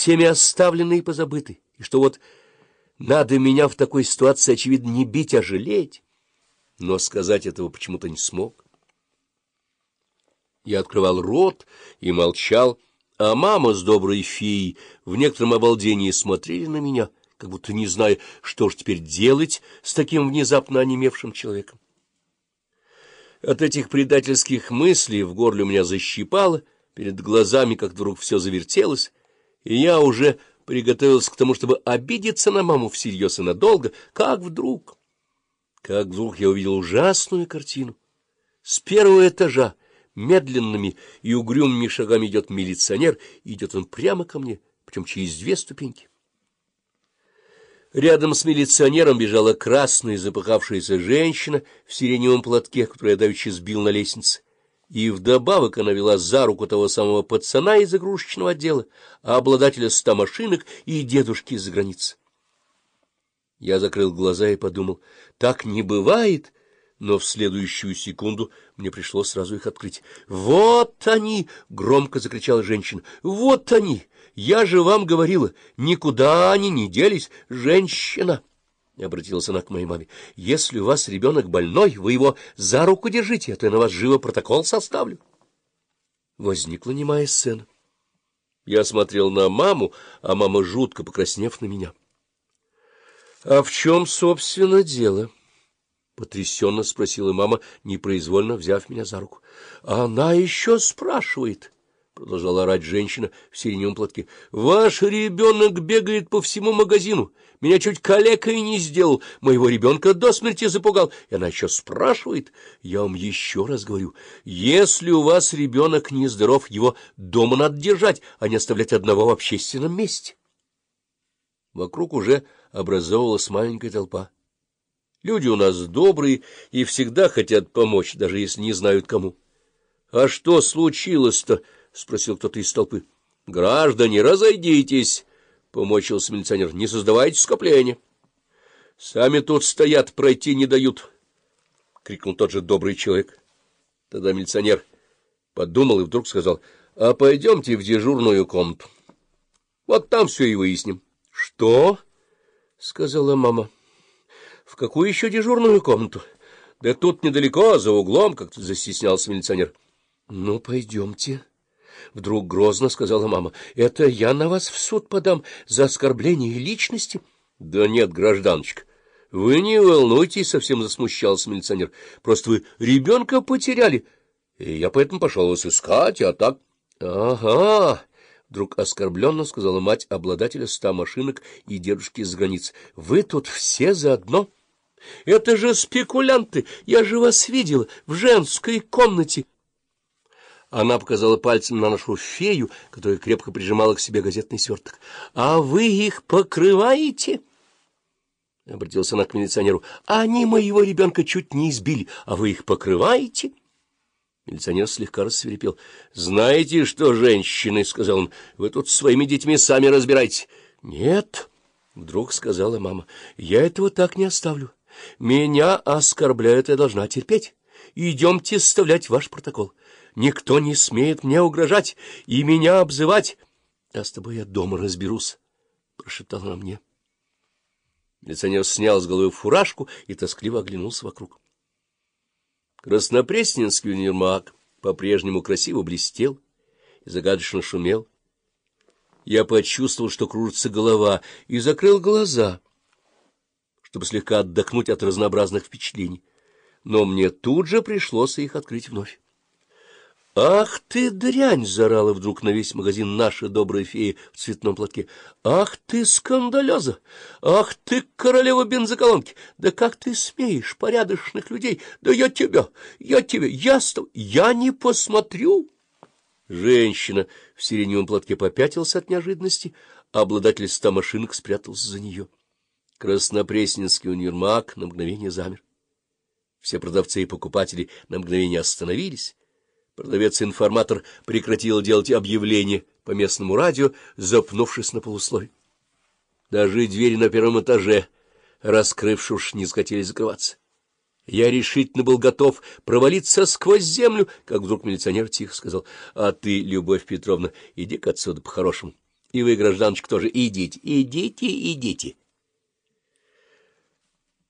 всеми оставленный и позабытый, и что вот надо меня в такой ситуации, очевидно, не бить, а жалеть. Но сказать этого почему-то не смог. Я открывал рот и молчал, а мама с доброй феей в некотором обалдении смотрели на меня, как будто не зная, что ж теперь делать с таким внезапно онемевшим человеком. От этих предательских мыслей в горле у меня защипало, перед глазами как вдруг все завертелось, и я уже приготовился к тому, чтобы обидеться на маму всерьез и надолго, как вдруг... Как вдруг я увидел ужасную картину. С первого этажа медленными и угрюмыми шагами идет милиционер, и идет он прямо ко мне, причем через две ступеньки. Рядом с милиционером бежала красная запыхавшаяся женщина в сиреневом платке, которую я давеча сбил на лестнице. И вдобавок она вела за руку того самого пацана из игрушечного отдела, обладателя ста машинок и дедушки из-за границы. Я закрыл глаза и подумал, так не бывает, но в следующую секунду мне пришлось сразу их открыть. «Вот они!» — громко закричала женщина. «Вот они! Я же вам говорила, никуда они не делись, женщина!» — обратилась она к моей маме. — Если у вас ребенок больной, вы его за руку держите, а то я на вас живо протокол составлю. Возникла немая сцена. Я смотрел на маму, а мама, жутко покраснев на меня. — А в чем, собственно, дело? — потрясенно спросила мама, непроизвольно взяв меня за руку. — Она еще спрашивает. —— продолжала орать женщина в сиреневом платке. — Ваш ребенок бегает по всему магазину. Меня чуть калекой не сделал. Моего ребенка до смерти запугал. И она еще спрашивает. Я вам еще раз говорю, если у вас ребенок нездоров, его дома надо держать, а не оставлять одного в общественном месте. Вокруг уже образовалась маленькая толпа. Люди у нас добрые и всегда хотят помочь, даже если не знают кому. — А что случилось-то? — спросил кто-то из толпы. — Граждане, разойдитесь! — помочился милиционер. — Не создавайте скопления. — Сами тут стоят, пройти не дают! — крикнул тот же добрый человек. Тогда милиционер подумал и вдруг сказал. — А пойдемте в дежурную комнату. Вот там все и выясним. — Что? — сказала мама. — В какую еще дежурную комнату? — Да тут недалеко, за углом, — как-то застеснялся милиционер. — Ну, пойдемте. —— вдруг грозно сказала мама. — Это я на вас в суд подам за оскорбление личности? — Да нет, гражданочка, вы не волнуйтесь, — совсем засмущался милиционер. — Просто вы ребенка потеряли, и я поэтому пошел вас искать, а так... — Ага! — вдруг оскорбленно сказала мать обладателя ста машинок и дедушки из границ. — Вы тут все заодно? — Это же спекулянты! Я же вас видела в женской комнате! Она показала пальцем на нашу фею, которая крепко прижимала к себе газетный сверток. — А вы их покрываете? — обратился она к милиционеру. — Они моего ребенка чуть не избили, а вы их покрываете? Милиционер слегка рассверепел. — Знаете что, женщины, — сказал он, — вы тут своими детьми сами разбирайте. — Нет, — вдруг сказала мама, — я этого так не оставлю. Меня оскорбляют, я должна терпеть. Идемте составлять ваш протокол. Никто не смеет мне угрожать и меня обзывать. А с тобой я дома разберусь, — прошептала она мне. Милиционер снял с головы фуражку и тоскливо оглянулся вокруг. Краснопресненский универмаг по-прежнему красиво блестел и загадочно шумел. Я почувствовал, что кружится голова, и закрыл глаза, чтобы слегка отдохнуть от разнообразных впечатлений. Но мне тут же пришлось их открыть вновь. «Ах ты, дрянь!» — зарала вдруг на весь магазин наша добрая фея в цветном платке. «Ах ты, скандалеза! Ах ты, королева бензоколонки! Да как ты смеешь, порядочных людей! Да я тебя, я тебя, я с я не посмотрю!» Женщина в сиреневом платке попятился от неожиданности, а обладатель ста машинок спрятался за нее. Краснопресненский универмаг на мгновение замер. Все продавцы и покупатели на мгновение остановились, Продавец-информатор прекратил делать объявления по местному радио, запнувшись на полуслове. Даже двери на первом этаже, раскрывшись, не захотели закрываться. Я решительно был готов провалиться сквозь землю, как вдруг милиционер тихо сказал, — А ты, Любовь Петровна, иди-ка отсюда по-хорошему. И вы, гражданочка, тоже идите, идите, идите.